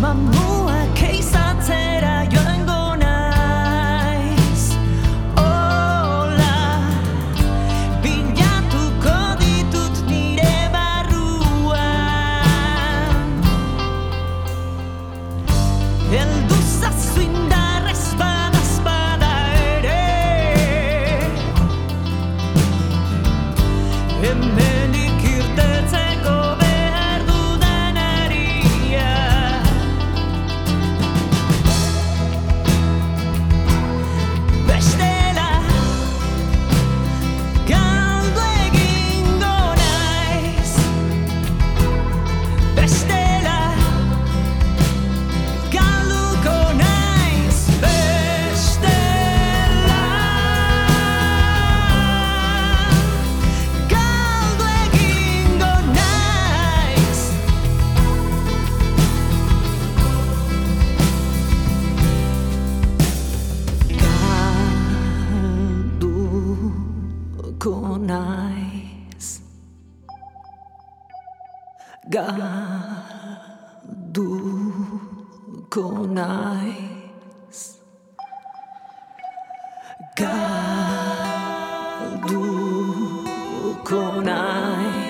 盲目。Gadukonice. Gadukonice.